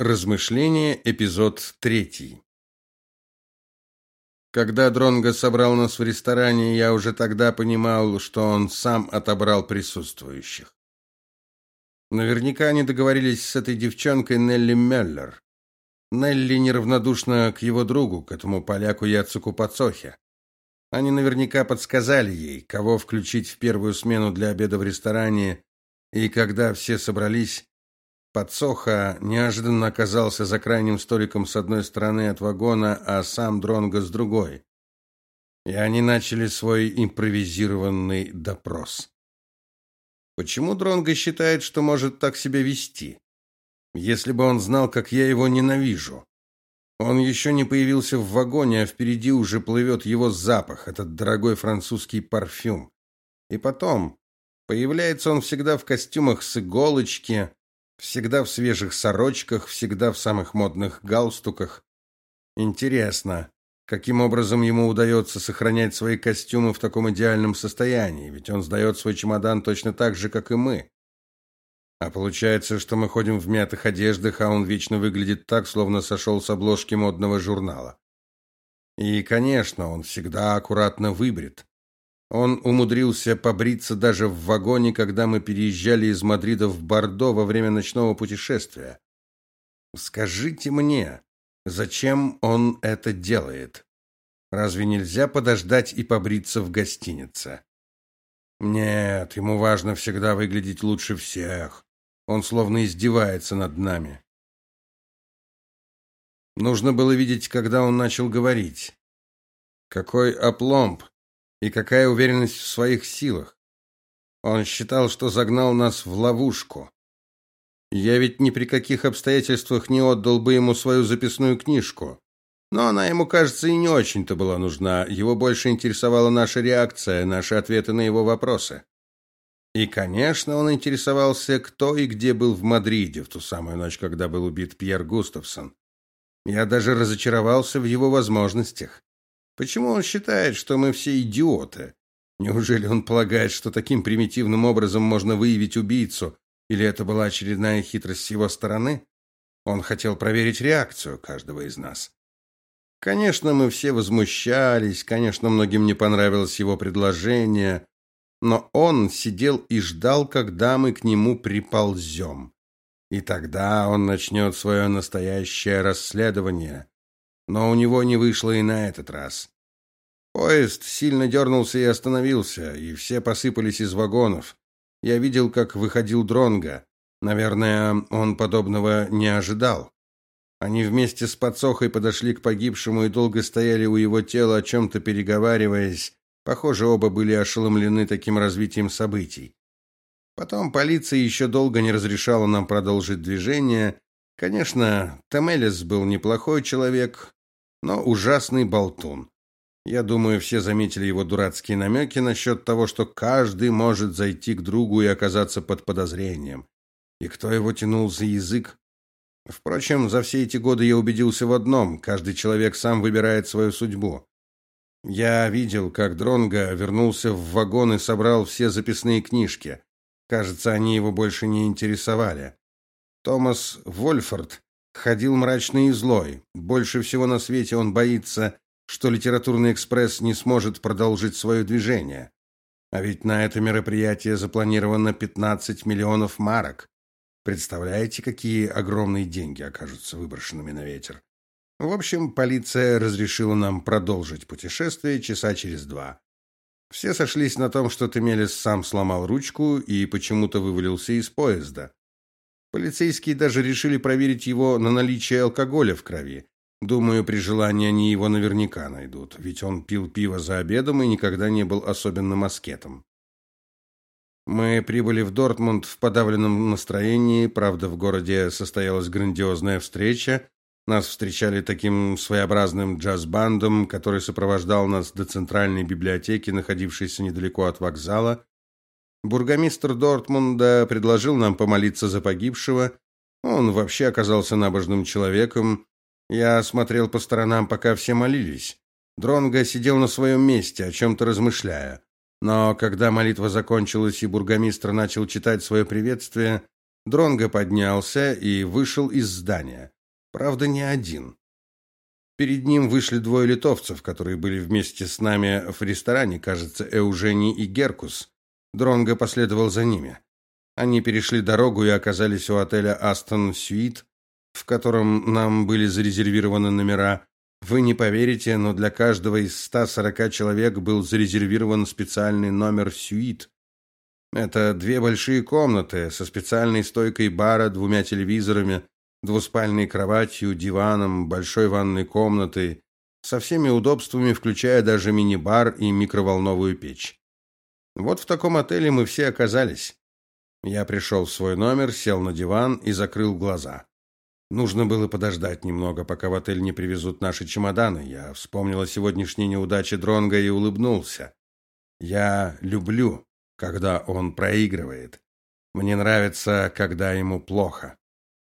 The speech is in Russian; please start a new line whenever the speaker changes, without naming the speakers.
Размышления, эпизод третий. Когда Дронго собрал нас в ресторане, я уже тогда понимал, что он сам отобрал присутствующих. Наверняка они договорились с этой девчонкой Нелли Меллер. Нелли неравнодушна к его другу, к этому поляку Яцеку Пацохе. Они наверняка подсказали ей, кого включить в первую смену для обеда в ресторане, и когда все собрались, Подсоха неожиданно оказался за крайним столиком с одной стороны от вагона, а сам Дронго с другой. И они начали свой импровизированный допрос. Почему Дронго считает, что может так себя вести? Если бы он знал, как я его ненавижу. Он еще не появился в вагоне, а впереди уже плывет его запах, этот дорогой французский парфюм. И потом, появляется он всегда в костюмах с иголочки, Всегда в свежих сорочках, всегда в самых модных галстуках. Интересно, каким образом ему удается сохранять свои костюмы в таком идеальном состоянии, ведь он сдает свой чемодан точно так же, как и мы. А получается, что мы ходим в мятых одеждах, а он вечно выглядит так, словно сошел с обложки модного журнала. И, конечно, он всегда аккуратно выбрит. Он умудрился побриться даже в вагоне, когда мы переезжали из Мадрида в Бордо во время ночного путешествия. Скажите мне, зачем он это делает? Разве нельзя подождать и побриться в гостинице? Нет, ему важно всегда выглядеть лучше всех. Он словно издевается над нами. Нужно было видеть, когда он начал говорить. Какой опломб и какая уверенность в своих силах. Он считал, что загнал нас в ловушку. Я ведь ни при каких обстоятельствах не отдал бы ему свою записную книжку. Но она ему, кажется, и не очень-то была нужна. Его больше интересовала наша реакция, наши ответы на его вопросы. И, конечно, он интересовался, кто и где был в Мадриде в ту самую ночь, когда был убит Пьер Густавсон. Я даже разочаровался в его возможностях. Почему он считает, что мы все идиоты? Неужели он полагает, что таким примитивным образом можно выявить убийцу, или это была очередная хитрость с его стороны? Он хотел проверить реакцию каждого из нас. Конечно, мы все возмущались, конечно, многим не понравилось его предложение, но он сидел и ждал, когда мы к нему приползем. И тогда он начнет свое настоящее расследование но у него не вышло и на этот раз. Поезд сильно дернулся и остановился, и все посыпались из вагонов. Я видел, как выходил Дронга. Наверное, он подобного не ожидал. Они вместе с подсохой подошли к погибшему и долго стояли у его тела, о чем то переговариваясь. Похоже, оба были ошеломлены таким развитием событий. Потом полиция еще долго не разрешала нам продолжить движение. Конечно, Тамелис был неплохой человек, но ужасный болтун. Я думаю, все заметили его дурацкие намеки насчет того, что каждый может зайти к другу и оказаться под подозрением. И кто его тянул за язык? Впрочем, за все эти годы я убедился в одном: каждый человек сам выбирает свою судьбу. Я видел, как Дронга вернулся в вагон и собрал все записные книжки. Кажется, они его больше не интересовали. Томас Вольфорд ходил мрачный и злой. Больше всего на свете он боится, что литературный экспресс не сможет продолжить свое движение. А ведь на это мероприятие запланировано 15 миллионов марок. Представляете, какие огромные деньги окажутся выброшенными на ветер? В общем, полиция разрешила нам продолжить путешествие часа через два. Все сошлись на том, что Темелис сам сломал ручку и почему-то вывалился из поезда. Полицейские даже решили проверить его на наличие алкоголя в крови. Думаю, при желании они его наверняка найдут, ведь он пил пиво за обедом и никогда не был особенным аскетом. Мы прибыли в Дортмунд в подавленном настроении, правда, в городе состоялась грандиозная встреча. Нас встречали таким своеобразным джаз-бандом, который сопровождал нас до центральной библиотеки, находившейся недалеко от вокзала. Бургомистр Дортмунда предложил нам помолиться за погибшего. Он вообще оказался набожным человеком. Я смотрел по сторонам, пока все молились. Дронго сидел на своем месте, о чем то размышляя. Но когда молитва закончилась и бургомистр начал читать свое приветствие, Дронго поднялся и вышел из здания. Правда, не один. Перед ним вышли двое литовцев, которые были вместе с нами в ресторане, кажется, Эужений и Геркус. Дронго последовал за ними. Они перешли дорогу и оказались у отеля Астон Сюит, в котором нам были зарезервированы номера. Вы не поверите, но для каждого из 140 человек был зарезервирован специальный номер сюит. Это две большие комнаты со специальной стойкой бара, двумя телевизорами, двуспальной кроватью, диваном, большой ванной комнатой, со всеми удобствами, включая даже мини-бар и микроволновую печь. Вот в таком отеле мы все оказались. Я пришел в свой номер, сел на диван и закрыл глаза. Нужно было подождать немного, пока в отель не привезут наши чемоданы. Я вспомнил о сегодняшней неудаче Дронга и улыбнулся. Я люблю, когда он проигрывает. Мне нравится, когда ему плохо.